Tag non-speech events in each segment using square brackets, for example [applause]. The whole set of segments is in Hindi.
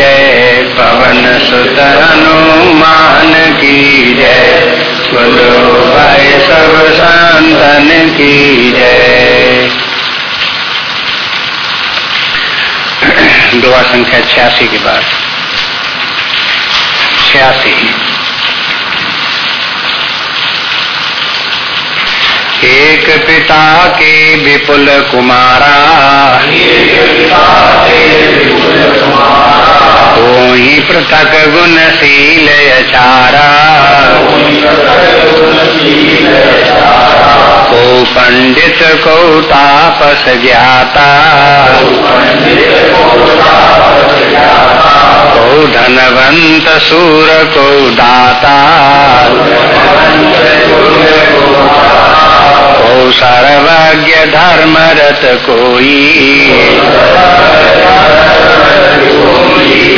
पवन सुत हनुमान की जय। बोलो भाई सब संतन की जय। [clears throat] दुआ संख्या छियासी के बाद। छियासी। एक पिता के विपुल कुमारा। तो ही पृथक गुणशील अचारा। को पंडित को तापस ज्ञाता। धनवंत सूर को दाता। को सर्वज्ञ धर्म रत कोई।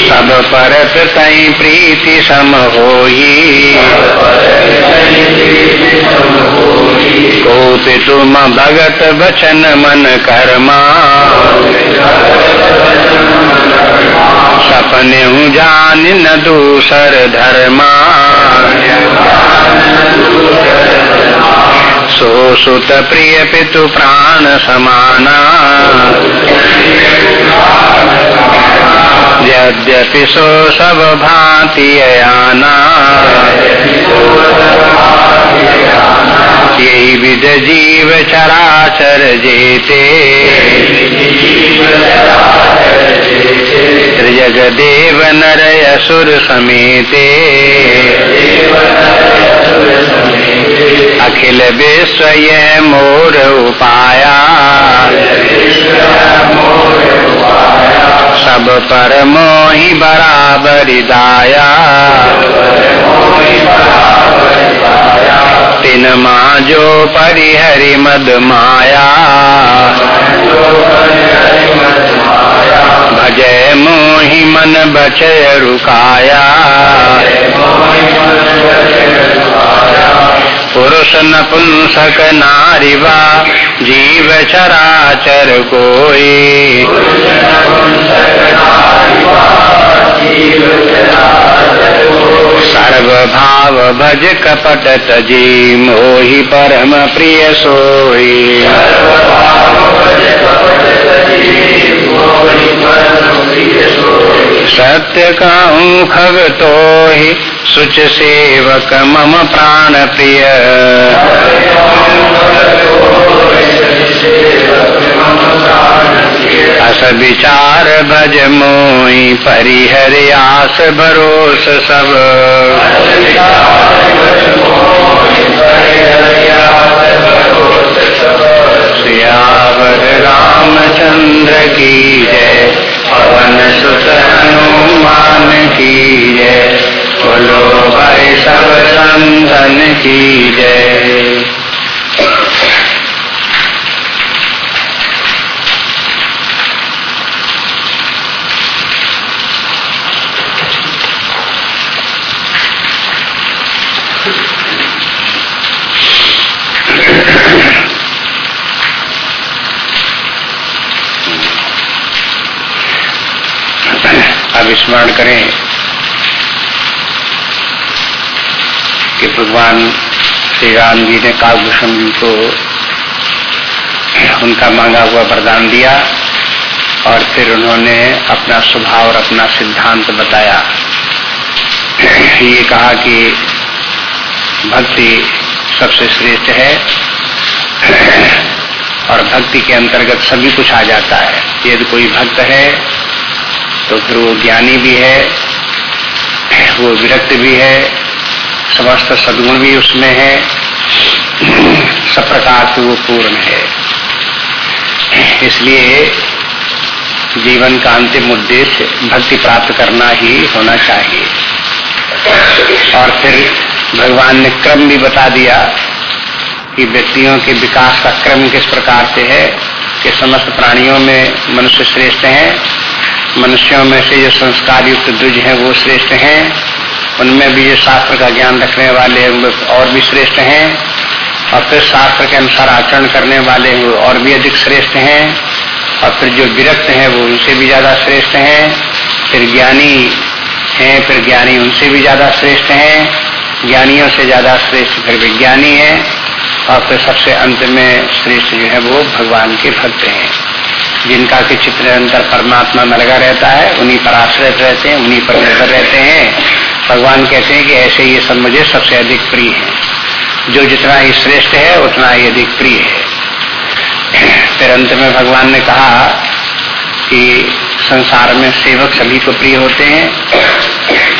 सब परत तई प्रीति सम होई। तुम भगत बचन मन कर्मा। सपने हूँ जान न दूसर धर्मा। सो सुत प्रिय पितु प्राण समाना। यद्यपि सो सब भांति अयाना। यही विद जीव चराचर जेते। देव नर असुर समेते। अखिल विश्व मोर उपाया। सब पर मोहि बराबर दाया। तिन माँ जो परिहरि मद माया। भजय मोहि मन बचय रुकाया। पुरुष नपुंसक नारिवा जीव चराचर कोई। सर्व भाव भज कपट तजी मोहि परम प्रिय सोई सत्य कहूँ खग तो ही सुच सेवक मम प्राण प्रिय अस विचार भज मोई परिहर आस भरोस सब। सियावर रामचंद्र की जय। पवन सुत हनुमान की जय। बोलो भाई सब संतन की जय। अब स्मरण करें कि भगवान श्री राम जी ने कालभूषण जी को उनका मांगा हुआ वरदान दिया और फिर उन्होंने अपना स्वभाव और अपना सिद्धांत बताया। ये कहा कि भक्ति सबसे श्रेष्ठ है और भक्ति के अंतर्गत सभी कुछ आ जाता है। यदि कोई भक्त है तो फिर वो ज्ञानी भी है, वो विरक्त भी है, समस्त सदगुण भी उसमें है, सब प्रकार से वो पूर्ण है। इसलिए जीवन का अंतिम उद्देश्य भक्ति प्राप्त करना ही होना चाहिए। और फिर भगवान ने क्रम भी बता दिया कि व्यक्तियों के विकास का क्रम किस प्रकार से है, कि समस्त प्राणियों में मनुष्य श्रेष्ठ हैं मनुष्यों में से जो संस्कार युक्त द्विज हैं, वो श्रेष्ठ हैं। उनमें भी जो शास्त्र का ज्ञान रखने वाले और भी श्रेष्ठ हैं। और फिर शास्त्र के अनुसार आचरण करने वाले और भी अधिक श्रेष्ठ हैं। और फिर जो विरक्त हैं, वो उनसे भी ज़्यादा श्रेष्ठ हैं। फिर ज्ञानी हैं, फिर ज्ञानी उनसे भी ज़्यादा श्रेष्ठ हैं। ज्ञानियों से ज़्यादा श्रेष्ठ फिर विज्ञानी है। और फिर सबसे अंत में श्रेष्ठ जो है, वो भगवान के भक्त हैं। जिनका कि चित्र अंतर परमात्मा में लगा रहता है, उन्हीं पर आश्रित रहते हैं, उन्हीं पर निर्भर रहते हैं। भगवान कहते हैं कि ऐसे ये सब मुझे सबसे अधिक प्रिय है। जो जितना ही श्रेष्ठ है, उतना ही अधिक प्रिय है। फिर अंत में भगवान ने कहा कि संसार में सेवक सभी को प्रिय होते हैं,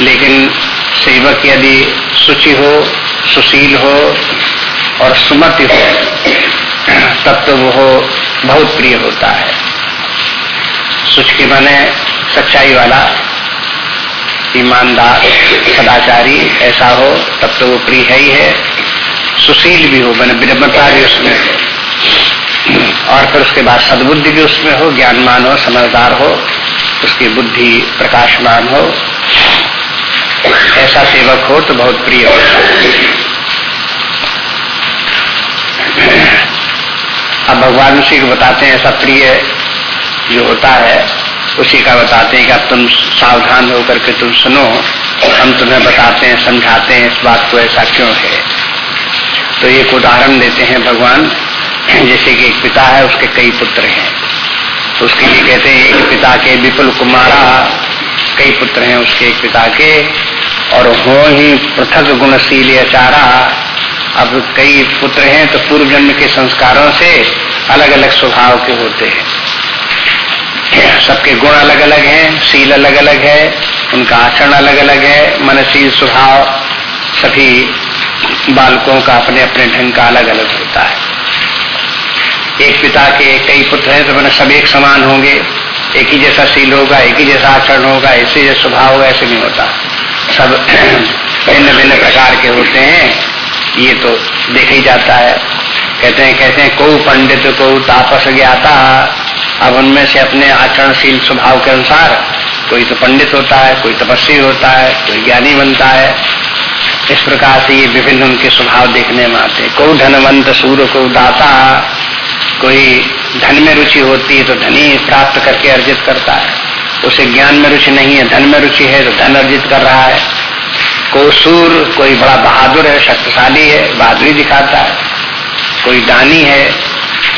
लेकिन सेवक यदि सुचि हो, सुशील हो और सुमति हो, तब तो वो बहुत प्रिय होता है। सुच के माने सच्चाई वाला, ईमानदार, सदाचारी, ऐसा हो, तब तो वो प्रिय है ही है। सुशील भी हो, मैंने विनम्रता भी उसमें हो। और फिर उसके बाद सदबुद्धि भी उसमें हो, ज्ञानमान हो, समझदार हो, उसकी बुद्धि प्रकाशमान हो। ऐसा सेवक हो तो बहुत प्रिय हो। अब भगवान उसी को बताते हैं, ऐसा प्रिय जो होता है, उसी का बताते हैं कि अब तुम सावधान होकर के तुम सुनो। हम तुम्हें बताते हैं, समझाते हैं इस बात को, ऐसा क्यों है? तो एक उदाहरण देते हैं भगवान। जैसे कि एक पिता है, उसके कई पुत्र हैं। तो उसके लिए कहते हैं, एक पिता के विपुल कुमारा, कई पुत्र हैं उसके एक पिता के। और हो ही पृथक गुणशील चारा अब कई पुत्र हैं तो पूर्व जन्म के संस्कारों से अलग अलग स्वभाव के होते हैं। सबके गुण अलग अलग हैं, शील अलग अलग है, उनका आचरण अलग अलग है मनशील स्वभाव, सभी बालकों का अपने अपने ढंग का अलग अलग होता है। एक पिता के कई पुत्र हैं तो मैंने सब एक समान होंगे, एक ही जैसा शील होगा, एक ही जैसा आचरण होगा, ऐसे जैसा स्वभाव होगा, ऐसे नहीं होता। सब [clears throat] भिन्न भिन्न प्रकार के होते हैं, ये तो देखा ही जाता है। कहते हैं कहते हैं, को पंडित, को तापस ज्ञाता अब उनमें से अपने आचरणशील स्वभाव के अनुसार कोई तो पंडित होता है, कोई तपस्वी होता है, कोई ज्ञानी बनता है। इस प्रकार से ये विभिन्न उनके स्वभाव देखने में आते को धनवंत सूर्य को दाता, कोई धन में रुचि होती है तो धनी प्राप्त करके अर्जित करता है। उसे ज्ञान में रुचि नहीं है, धन में रुचि है तो धन अर्जित कर रहा है। को सूर, कोई बड़ा बहादुर है, शक्तिशाली है, बहादुरी दिखाता है। कोई दानी है,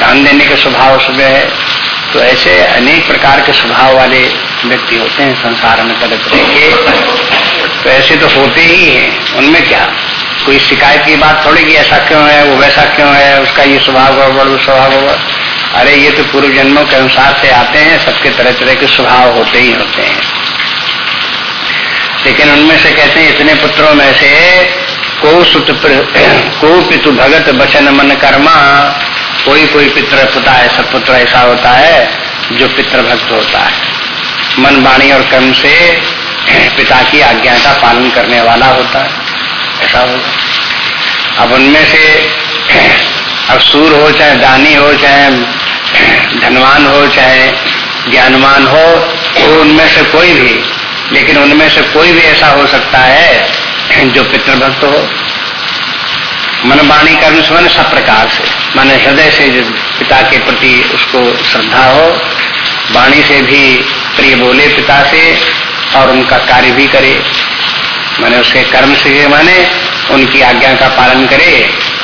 दान देने के स्वभाव उसमें है। तो ऐसे अनेक प्रकार के स्वभाव वाले व्यक्ति होते हैं, संसार में तरह के तो ऐसे तो होते ही हैं। उनमें क्या? कोई शिकायत की बात थोड़ी कि ऐसा क्यों है, वो वैसा क्यों है, उसका ये स्वभाव गड़बड़ वो स्वभाव गड़बड़ अरे, ये तो पूर्व जन्मों के अनुसार से आते हैं, सबके तरह तरह के स्वभाव होते ही होते हैं। लेकिन उनमें से कहते हैं, इतने पुत्रों में से को सुत को पितु भगत बचन मन कर्मा कोई कोई पितृ पुता ऐसा पुत्र ऐसा होता है जो पितृभक्त होता है। मन वाणी और कर्म से पिता की आज्ञा का पालन करने वाला होता है। ऐसा होगा अब उनमें से अब सूर हो चाहे दानी हो, चाहे धनवान हो, चाहे ज्ञानवान हो तो उनमें से कोई भी, लेकिन उनमें से कोई भी ऐसा हो सकता है जो पितृभक्त हो। मन वाणी कर्म से सब प्रकार से। माने हृदय से जो पिता के प्रति उसको श्रद्धा हो, वाणी से भी प्रिय बोले पिता से और उनका कार्य भी करे, माने उसके कर्म से माने उनकी आज्ञा का पालन करे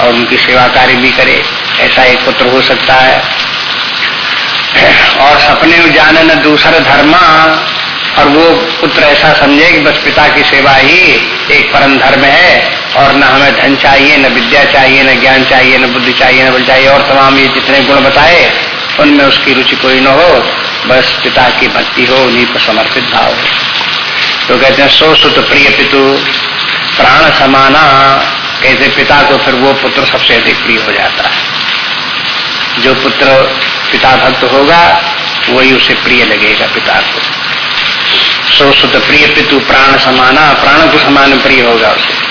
और उनकी सेवा कार्य भी करे, ऐसा एक पुत्र हो सकता है। और सपने जाने न दूसर धर्मा, और वो पुत्र ऐसा समझे कि बस पिता की सेवा ही एक परम धर्म है। और न हमें धन चाहिए, न विद्या चाहिए, न ज्ञान चाहिए, न बुद्धि चाहिए, न बल चाहिए, और तमाम ये जितने गुण बताए, उनमें उसकी रुचि कोई न हो, बस पिता की भक्ति हो, उन्हीं पर समर्पित भाव हो। तो कहते हैं, सो सुत प्रिय पितु, प्राण समाना। कहते पिता को फिर वो पुत्र सबसे अधिक प्रिय हो जाता है। जो पुत्र पिता भक्त होगा, वही उसे प्रिय लगेगा पिता को। सो सुत प्रिय पितु, प्राण समाना। प्राण को समान प्रिय होगा उसे।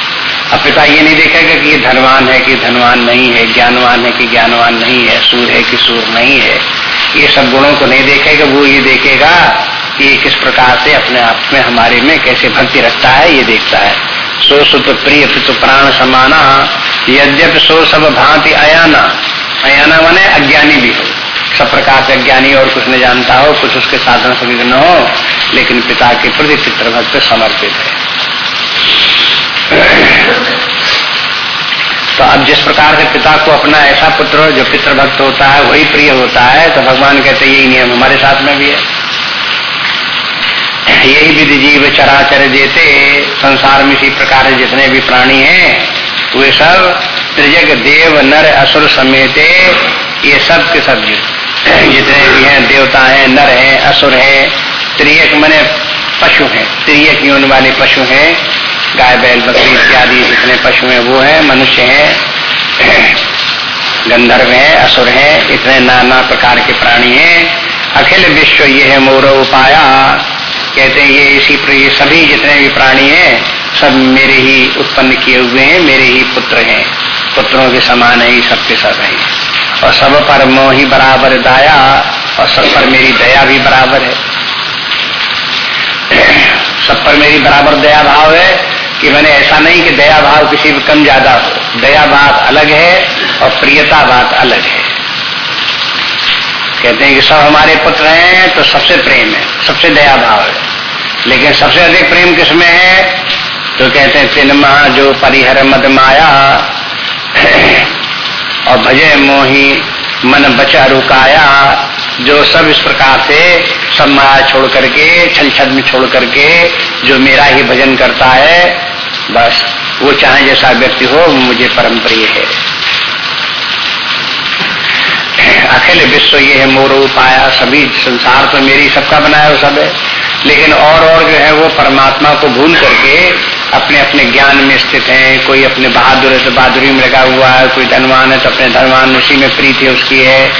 अब पिता ये नहीं देखेगा कि ये धनवान है कि धनवान नहीं है, ज्ञानवान है कि ज्ञानवान नहीं है, सूर है कि सूर नहीं है। ये सब गुणों को नहीं देखेगा, वो ये देखेगा कि ये किस प्रकार से अपने आप में हमारे में कैसे भक्ति रखता है, ये देखता है। सो सुत प्रिय पितु प्राण समाना, यद्यप सो सब भांति अयाना। अयाना माने अज्ञानी भी हो। सब प्रकार से अज्ञानी और कुछ नहीं जानता हो, कुछ उसके साधन से न हो, लेकिन पिता के प्रति पितृभक्त समर्पित है। तो अब जिस प्रकार से पिता को अपना ऐसा पुत्र, जो पितृभक्त होता है, वही प्रिय होता है तो भगवान कहते यही नियम हमारे साथ में भी है। यही विधि जीव चराचर जेते, संसार में इसी प्रकार जितने भी प्राणी हैं, वे सब त्रिजग देव नर असुर समेते, ये सब के सब जितने भी हैं, देवता हैं, नर हैं, असुर हैं, त्रियक मने पशु हैं, त्रियक यून वाले पशु हैं गाय, बैल, बकरी इत्यादि जितने पशु हैं, वो हैं, मनुष्य हैं, गंधर्व हैं, असुर हैं, इतने नाना प्रकार के प्राणी हैं। अखिल विश्व ये है मोर उपाया कहते हैं, ये इसी ये सभी जितने भी प्राणी हैं, सब मेरे ही उत्पन्न किए हुए हैं, मेरे ही पुत्र हैं। पुत्रों के समान है सबके सब हैं। और सब पर मोह ही बराबर दाया, और सब पर मेरी दया भी बराबर है। [clears throat] सब पर मेरी बराबर दया भाव है कि मैंने ऐसा नहीं कि दया भाव किसी भी कम ज़्यादा हो। दया बात अलग है और प्रियता बात अलग है। कहते हैं कि सब हमारे पुत्र हैं तो सबसे प्रेम है, सबसे दया भाव है। लेकिन सबसे अधिक प्रेम किसमें है? तो कहते हैं तीन महा जो परिहर मद माया, और भजय मोही मन बचा रुकाया जो सब इस प्रकार से सब माया छोड़ करके, छल छल में छोड़ करके, जो मेरा ही भजन करता है बस, वो चाहे जैसा व्यक्ति हो मुझे परम प्रिय है। अखिल विश्व ये है, मोर पाया सभी संसार तो मेरी सबका बनाया सब है। लेकिन और और जो है, वो परमात्मा को भूल करके अपने अपने ज्ञान में स्थित है। कोई अपने बहादुर है तो बहादुरी में लगा हुआ है, कोई धनवान है तो अपने धनवान उसी में प्रीति उसकी है,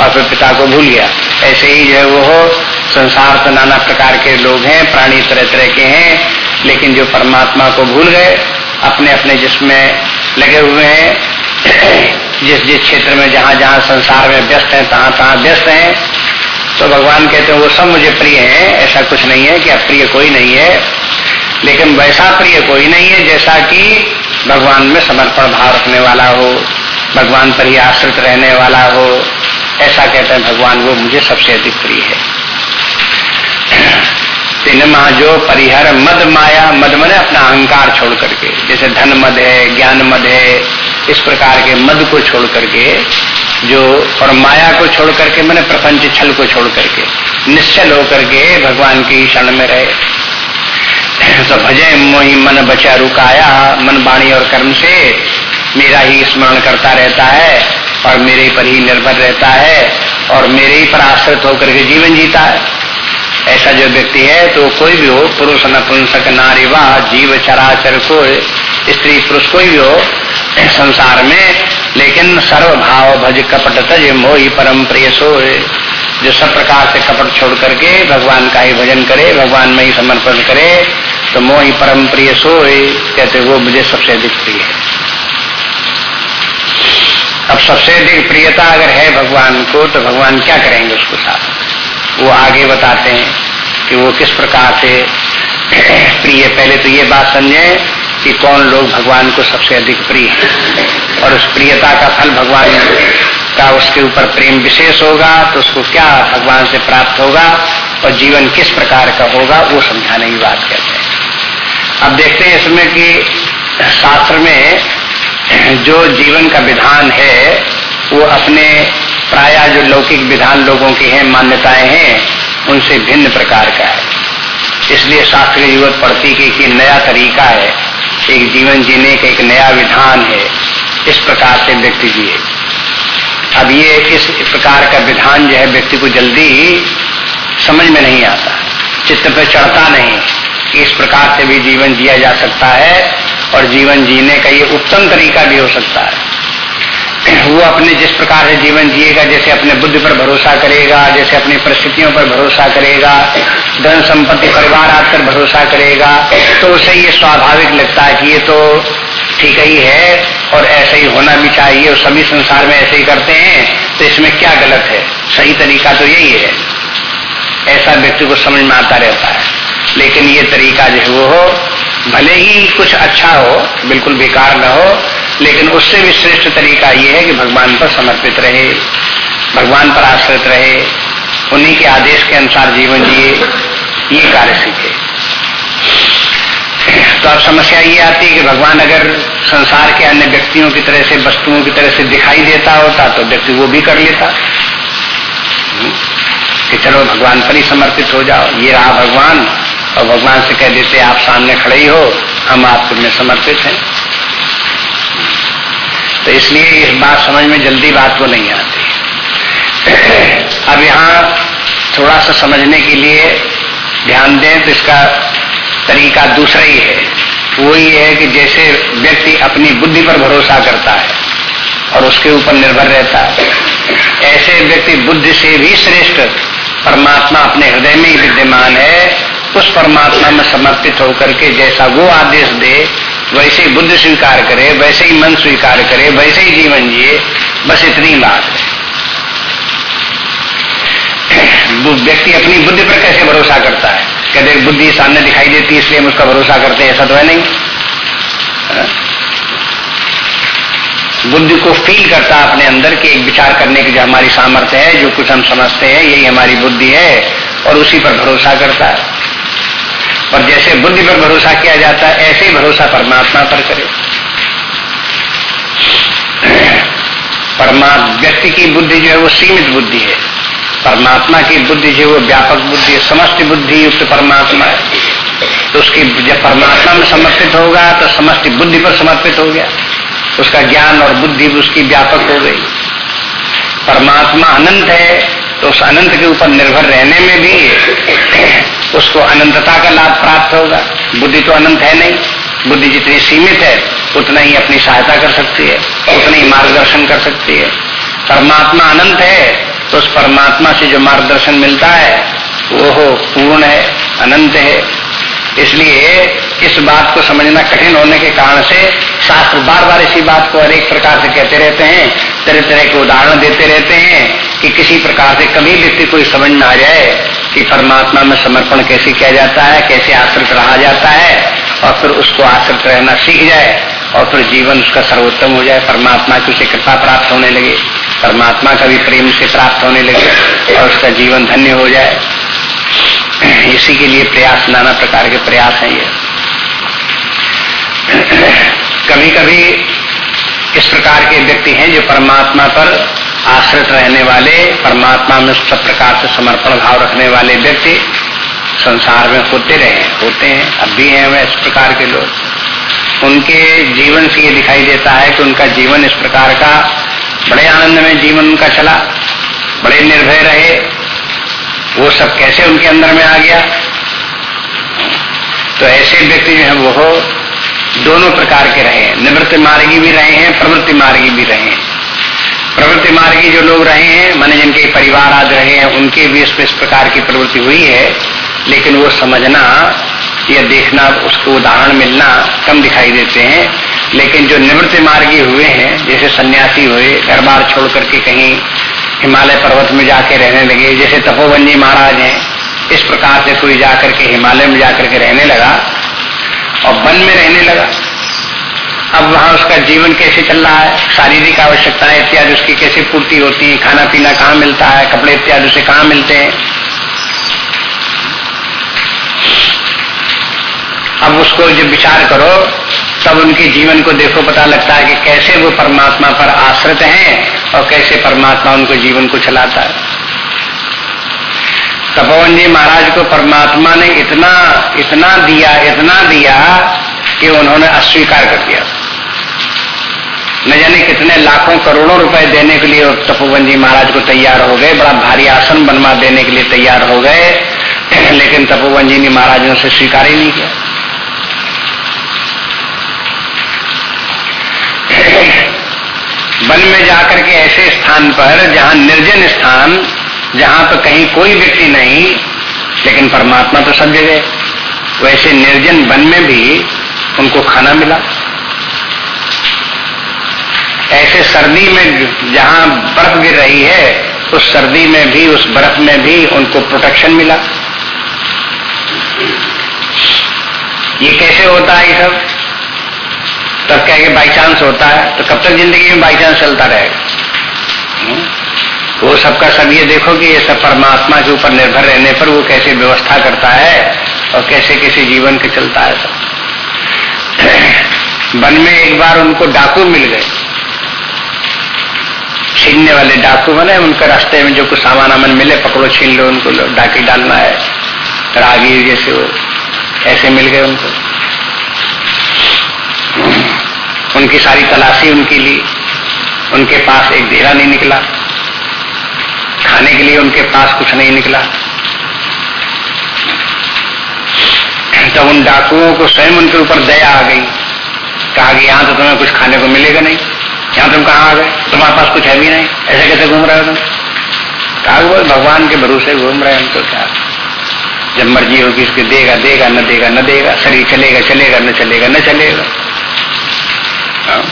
और फिर पिता को भूल गया। ऐसे ही जो है, वो संसार तो नाना प्रकार के लोग हैं, प्राणी तरह तरह के हैं। लेकिन जो परमात्मा को भूल गए, अपने अपने जिसमें लगे हुए हैं, जिस जिस क्षेत्र में जहाँ जहाँ संसार में व्यस्त हैं, तहाँ तहाँ व्यस्त हैं तो भगवान कहते हैं, वो सब मुझे प्रिय है, ऐसा कुछ नहीं है कि अप्रिय कोई नहीं है, लेकिन वैसा प्रिय कोई नहीं है जैसा कि भगवान में समर्पण भाव रखने वाला हो, भगवान पर ही आश्रित रहने वाला हो, ऐसा कहते हैं भगवान, वो मुझे सबसे अधिक प्रिय है। तीन जो परिहर, मद माया, मद मने अपना अहंकार छोड़ करके। जैसे धन मद है, ज्ञान मद है, इस प्रकार के मद को छोड़ करके, जो, और माया को छोड़ करके, मैंने प्रपंच छल को छोड़ करके, निश्चल होकर के भगवान की शरण में रहे। तो भजे मोही मन बचा रुकाया, मन वाणी और कर्म से मेरा ही स्मरण करता रहता है, और मेरे पर ही निर्भर रहता है, और मेरे ही पर आश्रित होकर के जीवन जीता है। ऐसा जो व्यक्ति है तो कोई भी हो, पुरुष नपुंसक नारी वाह, जीव चराचर को स्त्री पुरुष कोई भी हो, संसार में, लेकिन सर्व भाव भज कपट तज मोही परम प्रिय सो जो सब प्रकार से कपट छोड़ करके भगवान का ही भजन करे, भगवान में ही समर्पण करे तो मोही परम प्रिय सो कहते वो मुझे सबसे अधिक प्रिय है। अब सबसे अधिक प्रियता अगर है भगवान को तो भगवान क्या करेंगे उसको साथ? वो आगे बताते हैं कि वो किस प्रकार से [clears throat] प्रिय पहले तो ये बात समझे कि कौन लोग भगवान को सबसे अधिक प्रिय है। और उस प्रियता का फल भगवान का उसके ऊपर प्रेम विशेष होगा तो उसको क्या भगवान से प्राप्त होगा और जीवन किस प्रकार का होगा, वो समझाने की बात कहते हैं। अब देखते हैं इसमें कि शास्त्र में जो जीवन का विधान है, वो अपने प्राय जो लौकिक विधान लोगों की हैं मान्यताएँ हैं उनसे भिन्न प्रकार का है। इसलिए शास्त्र की ज़रूरत पड़ती कि, कि नया तरीका है। एक जीवन जीने का एक नया विधान है। इस प्रकार से व्यक्ति जिए। अब ये इस प्रकार का विधान जो है व्यक्ति को जल्दी समझ में नहीं आता। चित्त पर चढ़ता नहीं। कि इस प्रकार से भी जीवन जिया जा सकता है और जीवन जीने का ये उत्तम तरीका भी हो सकता है। वो अपने जिस प्रकार से जीवन जिएगा, जैसे अपने बुद्धि पर भरोसा करेगा, जैसे अपनी परिस्थितियों पर भरोसा करेगा, धन संपत्ति, परिवार आदि पर भरोसा करेगा तो उसे ये स्वाभाविक लगता है कि ये तो ठीक ही है और ऐसे ही होना भी चाहिए। और सभी संसार में ऐसे ही करते हैं तो इसमें क्या गलत है? सही तरीका तो यही है। ऐसा व्यक्ति को समझ में आता रहता है। लेकिन ये तरीका जो है वो हो, भले ही कुछ अच्छा हो, बिल्कुल बेकार न हो लेकिन उससे भी श्रेष्ठ तरीका ये है कि भगवान पर समर्पित रहे, भगवान पर आश्रित रहे, उन्हीं के आदेश के अनुसार जीवन जिए, ये कार्य सीखे। तो अब समस्या ये आती है कि भगवान अगर संसार के अन्य व्यक्तियों की तरह से, वस्तुओं की तरह से दिखाई देता होता तो व्यक्ति वो भी कर लेता। कि चलो भगवान पर ही समर्पित हो जाओ। ये रहा भगवान, और भगवान से कह देते, आप सामने खड़े ही हो, हम आपके में समर्पित हैं। तो इसलिए इस बात समझ में जल्दी बात को नहीं आती। [clears throat] अब यहाँ थोड़ा सा समझने के लिए ध्यान दें तो इसका तरीका दूसरा ही है। वो ये है कि जैसे व्यक्ति अपनी बुद्धि पर भरोसा करता है और उसके ऊपर निर्भर रहता है, ऐसे व्यक्ति बुद्धि से भी श्रेष्ठ परमात्मा अपने हृदय में ही विद्यमान है। उस परमात्मा में समर्पित होकर के जैसा वो आदेश दे वैसे ही बुद्ध स्वीकार करे, वैसे ही मन स्वीकार करे, वैसे ही जीवन जिए, बस इतनी बात है। व्यक्ति अपनी बुद्धि पर कैसे भरोसा करता है? कहते बुद्धि सामने दिखाई देती है, इसलिए हम उसका भरोसा करते हैं, ऐसा तो है नहीं। बुद्धि को फील करता अपने अंदर के एक विचार करने की जो हमारी सामर्थ्य है, जो कुछ हम समझते हैं, यही हमारी बुद्धि है, और उसी पर भरोसा करता है। और जैसे बुद्धि पर भरोसा किया जाता है, ऐसे ही भरोसा परमात्मा पर करे। परमात्मा व्यक्ति की बुद्धि जो है वो सीमित बुद्धि है। परमात्मा की बुद्धि जो है वो व्यापक बुद्धि है। समस्त बुद्धि युक्त परमात्मा है। तो उसकी जब परमात्मा में समर्पित होगा तो समस्त बुद्धि पर समर्पित हो गया। उसका ज्ञान और बुद्धि उसकी व्यापक हो गई। परमात्मा अनंत है। तो उस अनंत के ऊपर निर्भर रहने में भी उसको अनंतता का लाभ प्राप्त होगा। बुद्धि तो अनंत है नहीं। बुद्धि जितनी सीमित है, उतना ही अपनी सहायता कर सकती है, उतना ही मार्गदर्शन कर सकती है। परमात्मा अनंत है तो उस परमात्मा से जो मार्गदर्शन मिलता है वो हो पूर्ण है, अनंत है। इसलिए इस बात को समझना कठिन होने के कारण से शास्त्र बार बार इसी बात को अनेक प्रकार से कहते रहते हैं, तरह तरह के उदाहरण देते रहते हैं कि किसी प्रकार से कभी व्यक्ति कोई समझ में आ जाए कि परमात्मा में समर्पण कैसे किया जाता है, कैसे आश्रित रहा जाता है, और फिर उसको आश्रित रहना सीख जाए, और फिर जीवन उसका सर्वोत्तम हो जाए, परमात्मा की उसे कृपा प्राप्त होने लगे, परमात्मा का भी प्रेम से प्राप्त होने लगे, और उसका जीवन धन्य हो जाए। इसी के लिए प्रयास, नाना प्रकार के प्रयास हैं ये। कभी कभी इस प्रकार के व्यक्ति हैं जो परमात्मा पर आश्रित रहने वाले, परमात्मा में सब प्रकार से समर्पण भाव रखने वाले व्यक्ति संसार में होते रहे, होते हैं, अब भी हैं वह इस प्रकार के लोग। उनके जीवन से ये दिखाई देता है कि उनका जीवन इस प्रकार का, बड़े आनंद में जीवन उनका चला, बड़े निर्भय रहे, वो सब कैसे उनके अंदर में आ गया? तो ऐसे व्यक्ति जो है वो दोनों प्रकार के रहे हैं, निवृत्ति मार्गी भी रहे हैं, प्रवृत्ति मार्गी भी रहे हैं। प्रवृत्ति मार्गी जो लोग रहे हैं, माने जिनके परिवार आज रहे हैं, उनके भी इस प्रकार की प्रवृत्ति हुई है। लेकिन वो समझना या देखना, उसको उदाहरण मिलना कम दिखाई देते हैं। लेकिन जो निवृत्ति मार्गी हुए हैं, जैसे सन्यासी हुए घर बार छोड़ करके कहीं हिमालय पर्वत में जाके रहने लगे, जैसे तपोवन जी महाराज हैं, इस प्रकार से कोई जाकर के हिमालय में जाकर के रहने लगा और वन में रहने लगा। अब वहाँ उसका जीवन कैसे चल रहा है? शारीरिक आवश्यकताएँ इत्यादि उसकी कैसे पूर्ति होती है? खाना पीना कहाँ मिलता है? कपड़े इत्यादि उसे कहाँ मिलते हैं? अब उसको जब विचार करो, तब उनके जीवन को देखो, पता लगता है कि कैसे वो परमात्मा पर आश्रित हैं और कैसे परमात्मा उनको जीवन को चलाता है। तपोवन जी महाराज को परमात्मा ने इतना इतना दिया इतना दिया कि उन्होंने अस्वीकार कर दिया। न जाने कितने लाखों करोड़ों रुपए देने के लिए तपोवन जी महाराज को तैयार हो गए, बड़ा भारी आसन बनवा देने के लिए तैयार हो गए, [clears throat] लेकिन तपोवन जी ने महाराज ने उसे स्वीकार ही नहीं किया। [clears throat] वन में जाकर के ऐसे स्थान पर, जहाँ निर्जन स्थान, जहाँ पर कहीं कोई व्यक्ति नहीं, लेकिन परमात्मा तो सब जगह, वैसे निर्जन वन में भी उनको खाना मिला। ऐसे सर्दी में जहाँ बर्फ़ गिर रही है, उस सर्दी में भी, उस बर्फ़ में भी उनको प्रोटेक्शन मिला। ये कैसे होता है ये सब? तब क्या बाई चांस होता है तो कब तक ज़िंदगी में बाई चांस चलता रहेगा? वो सबका सब ये देखो कि ये सब परमात्मा के ऊपर निर्भर रहने पर वो कैसे व्यवस्था करता है और कैसे कैसे जीवन के चलता है सब। [clears throat] वन में एक बार उनको डाकू मिल गए। छीनने वाले डाकू बने, उनके रास्ते में जो कुछ सामान अमन मिले, पकड़ो, छीन लो, उनको डाकी डालना है। रागी जैसे वो, ऐसे मिल गए उनको। उनकी सारी तलाशी उनकी ली उनके पास एक देरा नहीं निकला। खाने के लिए उनके पास कुछ नहीं निकला। तो उन डाकुओं को स्वयं उनके ऊपर दया आ गई। कहा कि यहाँ तो तुम्हें कुछ खाने को मिलेगा नहीं। यहाँ तुम कहाँ आ गए? तुम्हारे पास कुछ है भी नहीं? ऐसे कैसे घूम रहे हो तुम? कहा भगवान के भरोसे घूम रहे हैं तो क्या? जब मर्ज़ी होगी इसके देगा देगा, न देगा न देगा। शरीर चलेगा चलेगा, न चलेगा न चलेगा। हाँ।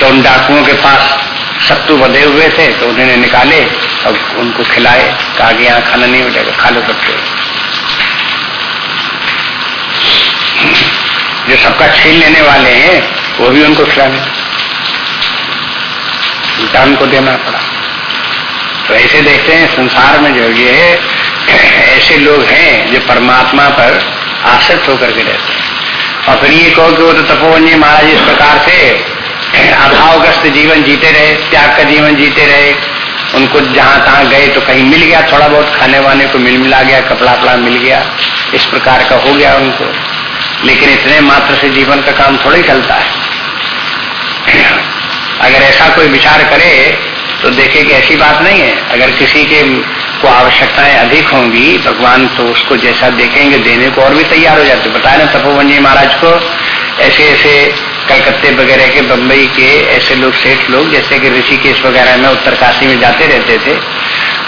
तो उन डाकुओं के पास सत्तू बधे हुए थे तो उन्होंने निकाले और उनको खिलाए। कहा कि यहाँ खाना नहीं मिलेगा, खा लो सत्तू जो सबका छीन लेने वाले हैं, वो भी उनको खिलाने। उल्टा उनको देना पड़ा। तो ऐसे देखते हैं, संसार में जो ये ऐसे लोग हैं जो परमात्मा पर आसक्त होकर के रहते हैं। और फिर ये कहो कि वो तो तपोवन जी महाराज इस प्रकार से अभावग्रस्त जीवन जीते रहे, त्याग का जीवन जीते रहे। उनको जहाँ तहां गए तो कहीं मिल गया, थोड़ा बहुत खाने वाने को मिल मिला गया, कपड़ा वपड़ा मिल गया, इस प्रकार का हो गया उनको। लेकिन इतने मात्र से जीवन का काम थोड़ा ही चलता है। अगर ऐसा कोई विचार करे तो देखे कि ऐसी बात नहीं है। अगर किसी के को आवश्यकताएँ अधिक होंगी, भगवान तो उसको जैसा देखेंगे, देने को और भी तैयार हो जाते। बताए ना तपोवन जी महाराज को ऐसे ऐसे कलकत्ते वगैरह के बम्बई के ऐसे लोग, सेठ लोग, जैसे कि ऋषिकेश वगैरह में उत्तरकाशी में जाते रहते थे।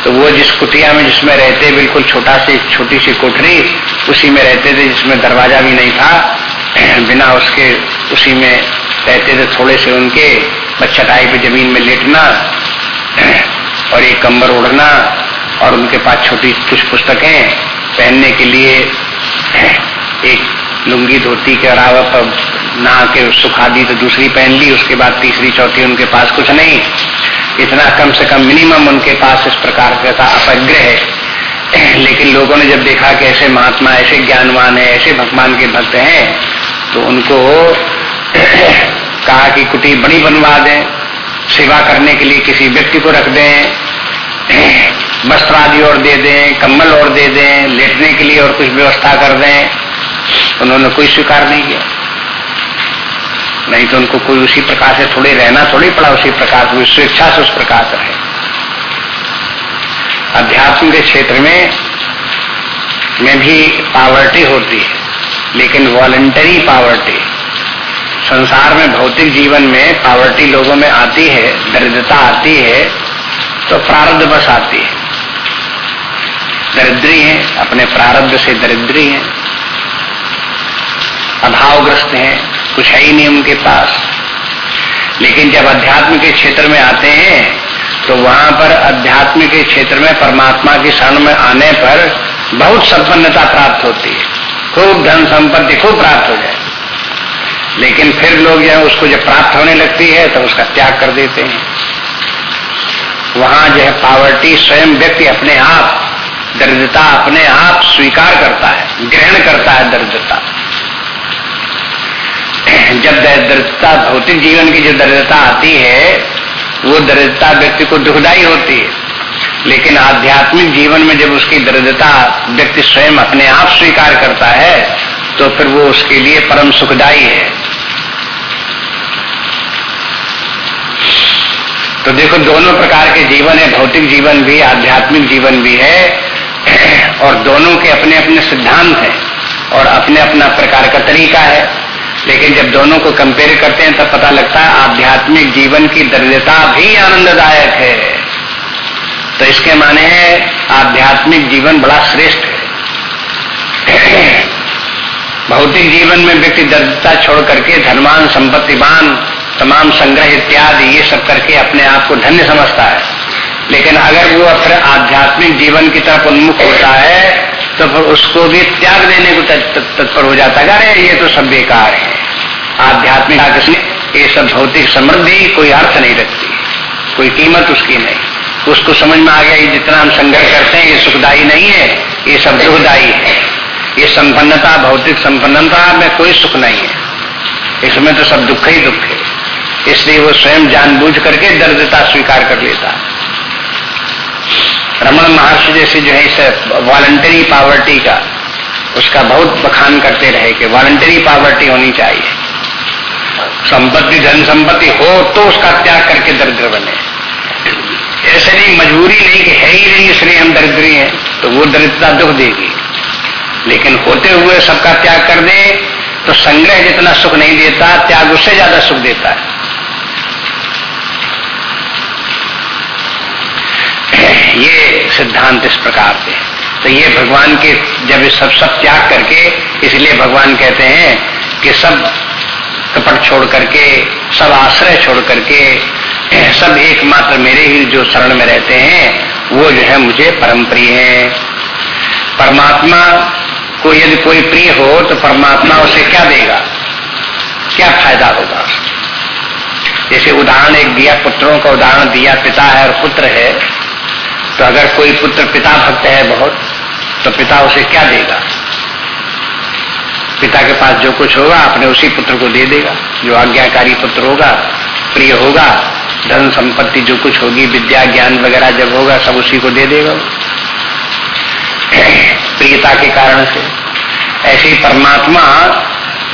तो वो जिस कुटिया में, जिसमें रहते बिल्कुल छोटा सी छोटी सी कोठरी, उसी में रहते थे, जिसमें दरवाज़ा भी नहीं था। [clears throat] बिना उसके उसी में रहते थे थोड़े से उनके। बच्चटाई पे ज़मीन में लेटना और एक कंबर ओढ़ना और उनके पास छोटी कुछ पुस्तकें पहनने के लिए एक लुंगी धोती के अलावा नहा के सुखा दी तो दूसरी पहन ली, उसके बाद तीसरी, चौथी उनके पास कुछ नहीं। इतना कम से कम मिनिमम उनके पास इस प्रकार का अपग्रह है। लेकिन लोगों ने जब देखा कि ऐसे महात्मा, ऐसे ज्ञानवान है, ऐसे भगवान के भक्त हैं तो उनको कहा कि कुटी बड़ी बनवा दें, सेवा करने के लिए किसी व्यक्ति को रख दें वस्त्र आदि और दे दें, कम्बल और दे दें, लेटने के लिए और कुछ व्यवस्था कर दें, उन्होंने कोई स्वीकार नहीं किया। नहीं तो उनको कोई उसी प्रकार से थोड़े रहना थोड़ी पड़ा, उसी प्रकार से स्वेच्छा से उस प्रकार से रहे। अध्यात्म के क्षेत्र में में भी पावर्टी होती है, लेकिन वॉलेंटरी पावर्टी संसार में भौतिक जीवन में पावर्टी लोगों में आती है, दरिद्रता आती है तो प्रारब्ध बस आती है। दरिद्री है, अपने प्रारब्ध से दरिद्री है। अभावग्रस्त हैं, कुछ है ही नहीं उनके पास। लेकिन जब अध्यात्म के क्षेत्र में आते हैं तो वहाँ पर अध्यात्म के क्षेत्र में परमात्मा की शरण में आने पर बहुत संपन्नता प्राप्त होती है। खूब धन संपत्ति खूब प्राप्त हो जाए। लेकिन फिर लोग जो उसको जब प्राप्त होने लगती है तो उसका त्याग कर देते हैं। वहाँ जो है पावर्टी स्वयं व्यक्ति अपने आप, दरिद्रता अपने आप स्वीकार करता है, ग्रहण करता है दरिद्रता। जब दरिद्रता भौतिक जीवन की जो दरिद्रता आती है, वो दरिद्रता व्यक्ति को दुखदायी होती है। लेकिन आध्यात्मिक जीवन में जब उसकी दरिद्रता व्यक्ति स्वयं अपने आप स्वीकार करता है तो फिर वो उसके लिए परम सुखदायी है। तो देखो, दोनों प्रकार के जीवन है। भौतिक जीवन भी, आध्यात्मिक जीवन भी है, [clears throat] और दोनों के अपने अपने सिद्धांत हैं, और अपने अपना प्रकार का तरीका है। लेकिन जब दोनों को कंपेयर करते हैं, तब पता लगता है, आध्यात्मिक जीवन की दरिद्रता भी आनंददायक है। तो इसके माने है, आध्यात्मिक जीवन बड़ा श्रेष्ठ है। [clears throat] भौतिक जीवन में व्यक्ति दरिद्रता छोड़ करके धनवान, संपत्तिवान तमाम संग्रह इत्यादि, ये सब करके अपने आप को धन्य समझता है। लेकिन अगर वो फिर आध्यात्मिक जीवन की तरफ़ उन्मुख होता है तो फिर उसको भी त्याग देने को तत्पर हो जाता है। अरे, ये तो सब बेकार है। आध्यात्मिक ये सब भौतिक समृद्धि कोई अर्थ नहीं रखती। कोई कीमत उसकी नहीं। उसको समझ में आ गया, ये जितना हम संघर्ष करते हैं, ये सुखदायी नहीं है, ये सब दुखदायी है। ये संपन्नता, भौतिक संपन्नता में कोई सुख नहीं है। इसमें तो सब दुख ही दुख इसलिए वो स्वयं जानबूझ करके दर्दता स्वीकार कर लेता। रमन महर्षि जैसे जो है इस वॉलंटरी पावर्टी का, उसका बहुत बखान करते रहे कि वॉलंटरी पावर्टी होनी चाहिए। संपत्ति, धन संपत्ति हो तो उसका त्याग करके दरिद्र बने। ऐसे नहीं, मजबूरी नहीं कि है ही नहीं इसलिए हम दरिद्री हैं तो वो दरिद्रता दुख देगी। लेकिन होते हुए सबका त्याग कर दे तो संग्रह जितना सुख नहीं देता, त्याग उससे ज़्यादा सुख देता है। ये सिद्धांत इस प्रकार से। तो ये भगवान के जब सब सब त्याग करके, इसलिए भगवान कहते हैं कि सब कपट छोड़ करके, सब आश्रय छोड़ करके, सब एकमात्र मेरे ही जो शरण में रहते हैं, वो जो है मुझे परम प्रिय है। परमात्मा को यदि कोई प्रिय हो तो परमात्मा उसे क्या देगा? क्या फ़ायदा होगा? जैसे उदाहरण एक दिया, पुत्रों का उदाहरण दिया, पिता है और पुत्र है। तो अगर कोई पुत्र पिता भक्त है बहुत तो पिता उसे क्या देगा? पिता के पास जो कुछ होगा, अपने उसी पुत्र को दे देगा। जो आज्ञाकारी पुत्र होगा, प्रिय होगा, धन संपत्ति जो कुछ होगी, विद्या, ज्ञान वगैरह जब होगा, सब उसी को दे देगा [clears throat] प्रियता के कारण से। ऐसे परमात्मा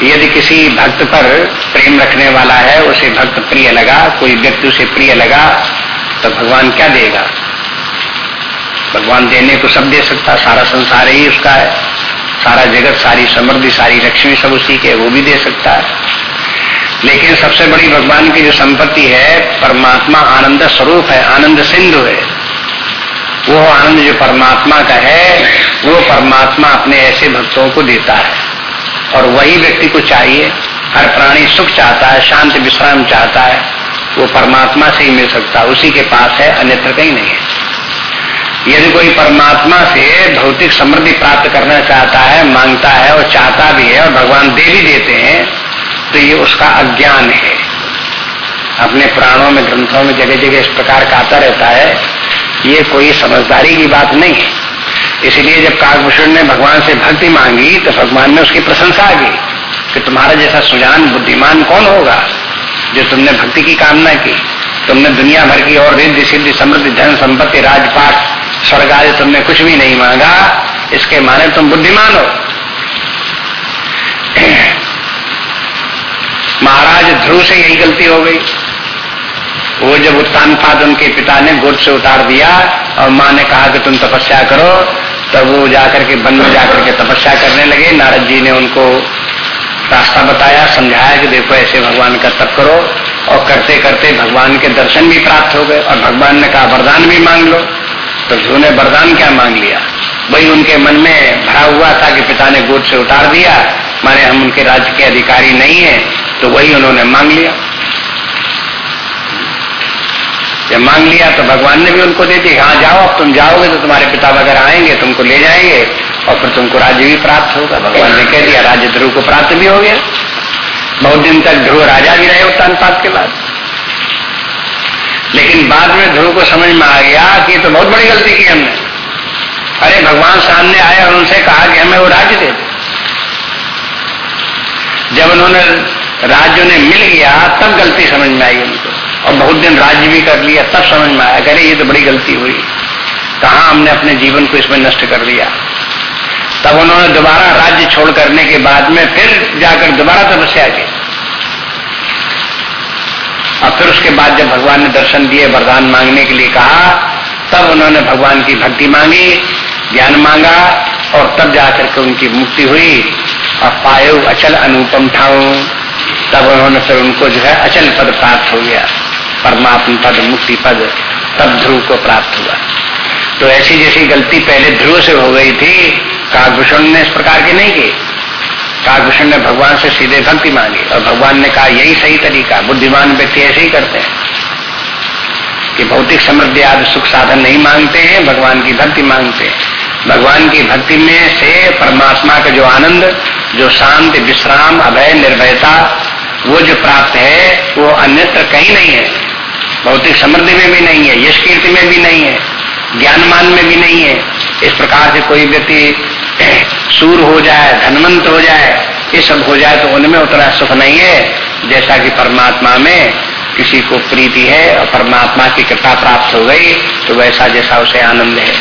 यदि किसी भक्त पर प्रेम रखने वाला है, उसे भक्त प्रिय लगा, कोई व्यक्ति उसे प्रिय लगा तो भगवान क्या देगा? भगवान देने को सब दे सकता, सारा संसार ही उसका है। सारा जगत, सारी समृद्धि, सारी लक्ष्मी सब उसी के वो भी दे सकता है। लेकिन सबसे बड़ी भगवान की जो संपत्ति है, परमात्मा आनंद स्वरूप है, आनंद सिंधु है। वो आनंद जो परमात्मा का है, वो परमात्मा अपने ऐसे भक्तों को देता है। और वही व्यक्ति को चाहिए, हर प्राणी सुख चाहता है, शांति विश्राम चाहता है, वो परमात्मा से ही मिल सकता है, उसी के पास है, अन्यत्र कहीं नहीं है। यदि कोई परमात्मा से भौतिक समृद्धि प्राप्त करना चाहता है, माँगता है और चाहता भी है और भगवान दे भी देते हैं तो ये उसका अज्ञान है। अपने प्राणों में, ग्रंथों में जगह जगह इस प्रकार का आता रहता है, ये कोई समझदारी की बात नहीं है। इसलिए जब काकभूषण ने भगवान से भक्ति मांगी तो भगवान ने उसकी प्रशंसा की कि तुम्हारा जैसा सुजान, बुद्धिमान कौन होगा जो तुमने भक्ति की कामना की? तुमने दुनिया भर की और रिद्धि सिद्धि समृद्धि धन संपत्ति राजपाट स्वर्ग आदि तुमने कुछ भी नहीं मांगा, इसके माने तुम बुद्धिमान हो। [clears throat] महाराज ध्रुव से यही गलती हो गई। वो जब उत्तान पाद उनके पिता ने गोद से उतार दिया और माँ ने कहा कि तुम तपस्या करो, तब वो जाकर के वन में जाकर के तपस्या करने लगे। नारद जी ने उनको रास्ता बताया, समझाया कि देखो, ऐसे भगवान का तप करो। और करते करते भगवान के दर्शन भी प्राप्त हो गए और भगवान ने कहा, वरदान भी मांग लो। तो ने वरदान क्या मांग लिया? वही उनके मन में भरा हुआ था कि पिता ने गोद से उतार दिया। माने हम उनके राज्य के अधिकारी नहीं है तो वही उन्होंने मांग लिया। जब मांग लिया तो भगवान ने भी उनको दे दी हाँ जाओ, अब तुम जाओगे तो तुम्हारे पिता वगैरह आएँगे, तुमको ले जाएँगे, और फिर तुमको राज्य भी प्राप्त होगा। भगवान ने कह दिया, राज्य ध्रुव को प्राप्त भी हो गया। बहुत दिन तक ध्रुव राजा भी रहे उत्तान के बाद। लेकिन बाद में ध्रुव को समझ में आ गया कि तो बहुत बड़ी गलती की हमने। अरे, भगवान सामने आए और उनसे कहा कि हमें वो राज्य दे दे। जब उन्होंने राज्य उन्हें मिल गया, तब गलती समझ में आई उनको। और बहुत दिन राज्य भी कर लिया, तब समझ में आया अरे, ये तो बड़ी गलती हुई। कहा हमने अपने जीवन को इसमें नष्ट कर दिया तब उन्होंने दोबारा राज्य छोड़ करने के बाद में फिर जाकर दोबारा तपस्या की। और फिर उसके बाद जब भगवान ने दर्शन दिए, वरदान मांगने के लिए कहा, तब उन्होंने भगवान की भक्ति मांगी, ज्ञान मांगा और तब जाकर के उनकी मुक्ति हुई। और पायो अचल अनुपम ठाऊ। तब उन्होंने फिर उनको जो है अचल पद प्राप्त हो गया। परमात्म पद, मुक्ति पद, तब ध्रुव को प्राप्त हुआ। तो ऐसी जैसी गलती पहले ध्रुव से हो गई थी काकभूषण ने इस प्रकार की नहीं की काकभूषण ने भगवान से सीधे भक्ति मांगी और भगवान ने कहा, यही सही तरीका, बुद्धिमान व्यक्ति ऐसे ही करते हैं कि भौतिक समृद्धि आदि सुख साधन नहीं मांगते हैं, भगवान की भक्ति मांगते हैं। भगवान की भक्ति में से परमात्मा का जो आनंद, जो शांति, विश्राम, अभय, निर्भयता, वो जो प्राप्त है, वो अन्यत्र कहीं नहीं है। भौतिक समृद्धि में भी नहीं है, यश कीर्ति में भी नहीं है, ज्ञानमान में भी नहीं है। इस प्रकार से कोई व्यक्ति सूर हो जाए, धनवंत हो जाए, ये सब हो जाए तो उनमें उतना सुख नहीं है। जैसा कि परमात्मा में किसी को प्रीति है और परमात्मा की कृपा प्राप्त हो गई तो वैसा जैसा उसे आनंद है।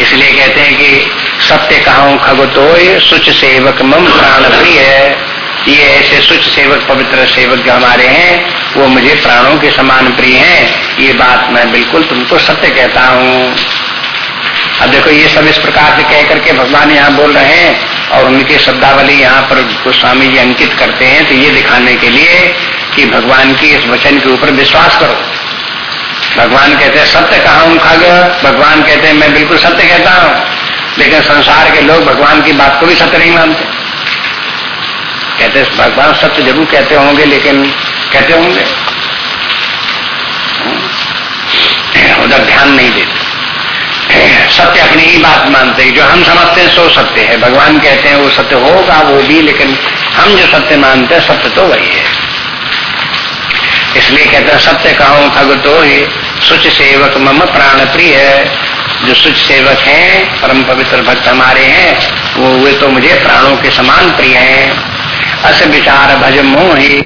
इसलिए कहते हैं कि सत्य कहा खग तो सुच सेवक मम प्राण प्रिय है। ये ऐसे सुच सेवक, पवित्र सेवक जो हमारे हैं, वो मुझे प्राणों के समान प्रिय हैं। ये बात मैं बिल्कुल तुमको सत्य कहता हूँ। देखो, ये सब इस प्रकार से कह करके भगवान यहाँ बोल रहे हैं और उनके शब्दावली यहाँ पर गोस्वामी जी अंकित करते हैं। तो ये दिखाने के लिए कि भगवान की इस वचन के ऊपर विश्वास करो। भगवान कहते हैं, सत्य कहा हूँ खग भगवान कहते हैं, मैं बिल्कुल सत्य कहता हूँ, लेकिन संसार के लोग भगवान की बात को भी सत्य नहीं मानते। कहते भगवान सत्य ज़रूर कहते होंगे, लेकिन कहते होंगे? उधर ध्यान नहीं देते। सत्य अपनी ही बात मानते हैं। जो हम समझते हैं, सो सत्य है। भगवान कहते हैं, वो सत्य होगा, वो भी, लेकिन हम जो सत्य मानते हैं, सत्य तो वही है। इसलिए कहते हैं, सत्य कहो, खग तो ही, सुच सेवक मम प्राण प्रिय। जो सुच सेवक हैं, परम पवित्र भक्त हमारे हैं, वो, वे तो मुझे प्राणों के समान प्रिय हैं। अस विचार भज मोही